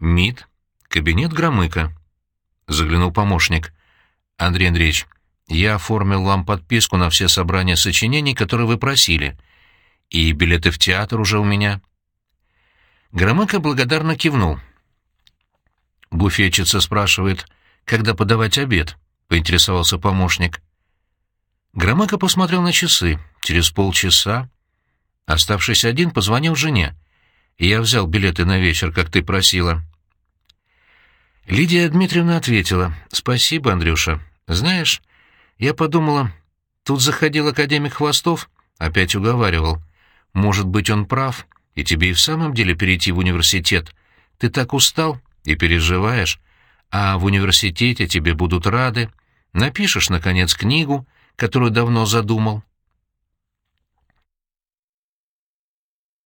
МИД, кабинет Громыка. Заглянул помощник. Андрей Андреевич, я оформил вам подписку на все собрания сочинений, которые вы просили. И билеты в театр уже у меня. Громыко благодарно кивнул. Буфетчица спрашивает, когда подавать обед, поинтересовался помощник. Громыко посмотрел на часы. Через полчаса. Оставшись один, позвонил жене. «Я взял билеты на вечер, как ты просила». Лидия Дмитриевна ответила. «Спасибо, Андрюша. Знаешь, я подумала, тут заходил академик Хвостов, опять уговаривал. Может быть, он прав, и тебе и в самом деле перейти в университет. Ты так устал и переживаешь, а в университете тебе будут рады. Напишешь, наконец, книгу, которую давно задумал.